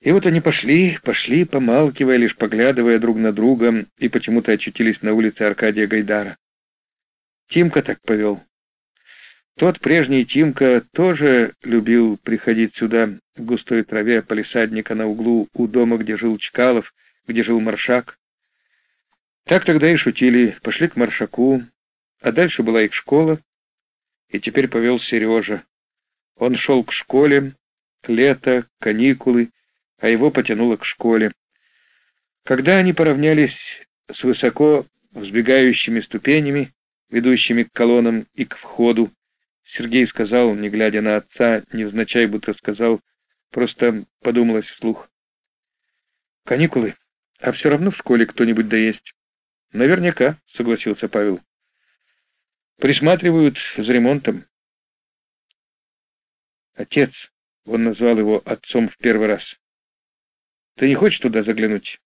И вот они пошли, пошли, помалкивая, лишь поглядывая друг на друга, и почему-то очутились на улице Аркадия Гайдара. Тимка так повел. Тот прежний Тимка тоже любил приходить сюда, в густой траве полисадника на углу у дома, где жил Чкалов, где жил Маршак. Так тогда и шутили, пошли к Маршаку, а дальше была их школа, и теперь повел Сережа. Он шел к школе, лето, каникулы, а его потянуло к школе. Когда они поравнялись с высоко взбегающими ступенями, ведущими к колоннам и к входу, Сергей сказал, не глядя на отца, невзначай будто сказал, просто подумалось вслух. «Каникулы, а все равно в школе кто-нибудь да есть». «Наверняка», — согласился Павел. «Присматривают за ремонтом». «Отец», — он назвал его отцом в первый раз, — «ты не хочешь туда заглянуть?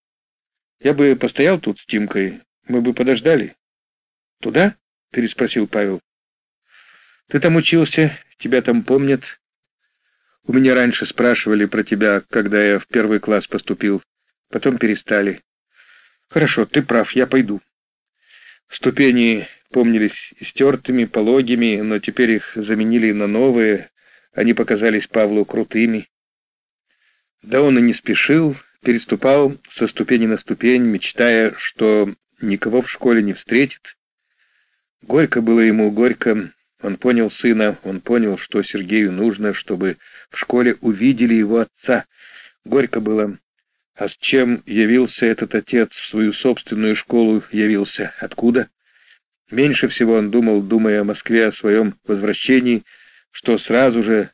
Я бы постоял тут с Тимкой, мы бы подождали». «Туда?» — переспросил Павел. Ты там учился, тебя там помнят. У меня раньше спрашивали про тебя, когда я в первый класс поступил. Потом перестали. Хорошо, ты прав, я пойду. Ступени помнились стертыми, пологими, но теперь их заменили на новые. Они показались Павлу крутыми. Да он и не спешил, переступал со ступени на ступень, мечтая, что никого в школе не встретит. Горько было ему, горько, он понял сына, он понял, что Сергею нужно, чтобы в школе увидели его отца. Горько было. А с чем явился этот отец в свою собственную школу явился? Откуда? Меньше всего он думал, думая о Москве, о своем возвращении, что сразу же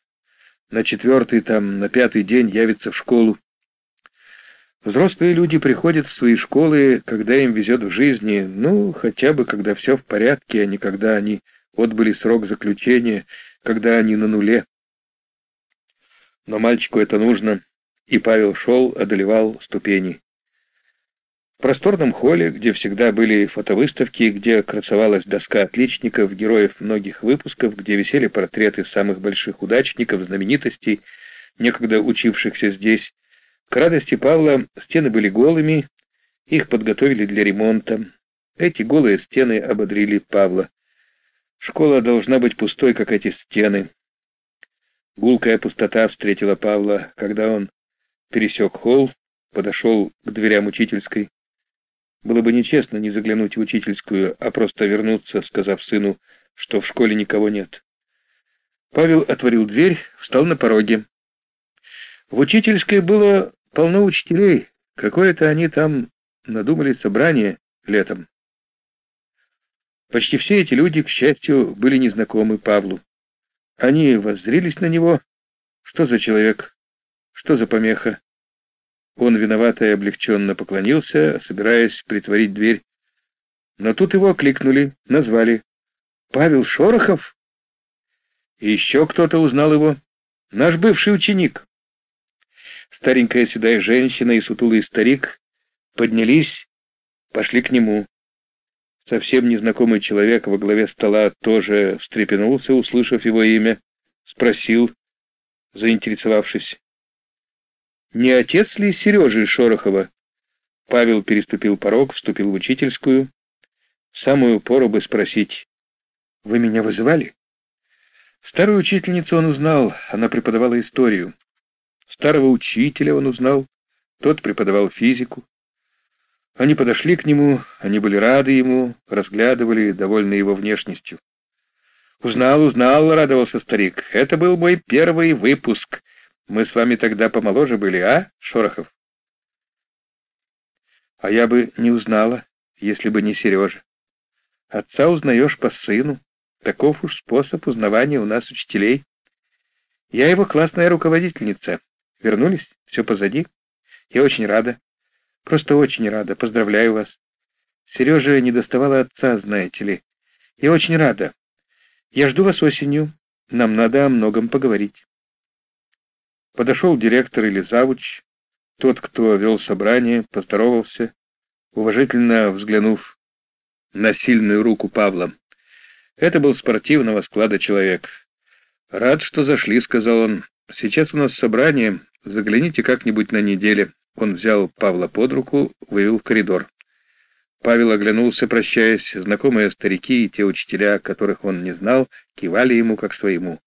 на четвертый, там, на пятый день явится в школу. Взрослые люди приходят в свои школы, когда им везет в жизни, ну, хотя бы, когда все в порядке, а не когда они отбыли срок заключения, когда они на нуле. Но мальчику это нужно, и Павел шел, одолевал ступени. В просторном холле, где всегда были фотовыставки, где красовалась доска отличников, героев многих выпусков, где висели портреты самых больших удачников, знаменитостей, некогда учившихся здесь, к радости Павла стены были голыми, их подготовили для ремонта. Эти голые стены ободрили Павла. Школа должна быть пустой, как эти стены. Гулкая пустота встретила Павла, когда он пересек холл, подошел к дверям учительской. Было бы нечестно не заглянуть в учительскую, а просто вернуться, сказав сыну, что в школе никого нет. Павел отворил дверь, встал на пороге. В учительской было полно учителей. Какое-то они там надумали собрание летом. Почти все эти люди, к счастью, были незнакомы Павлу. Они воззрились на него. Что за человек? Что за помеха? Он виновато и облегченно поклонился, собираясь притворить дверь. Но тут его окликнули, назвали. «Павел Шорохов?» И еще кто-то узнал его. «Наш бывший ученик». Старенькая седая женщина и сутулый старик поднялись, пошли к нему. Совсем незнакомый человек во главе стола тоже встрепенулся, услышав его имя, спросил, заинтересовавшись. «Не отец ли Сережи Шорохова?» Павел переступил порог, вступил в учительскую. самую пору бы спросить, «Вы меня вызывали?» Старую учительницу он узнал, она преподавала историю. Старого учителя он узнал, тот преподавал физику. Они подошли к нему, они были рады ему, разглядывали, довольны его внешностью. «Узнал, узнал», — радовался старик. «Это был мой первый выпуск. Мы с вами тогда помоложе были, а, Шорохов?» «А я бы не узнала, если бы не Сережа. Отца узнаешь по сыну. Таков уж способ узнавания у нас учителей. Я его классная руководительница. Вернулись? Все позади? Я очень рада. Просто очень рада. Поздравляю вас. Сережа не доставала отца, знаете ли. Я очень рада. Я жду вас осенью. Нам надо о многом поговорить. Подошел директор или завуч. Тот, кто вел собрание, поздоровался, уважительно взглянув на сильную руку Павла. Это был спортивного склада человек. «Рад, что зашли», — сказал он. «Сейчас у нас собрание. загляните как-нибудь на неделе». Он взял Павла под руку, вывел в коридор. Павел оглянулся, прощаясь. Знакомые старики и те учителя, которых он не знал, кивали ему как своему.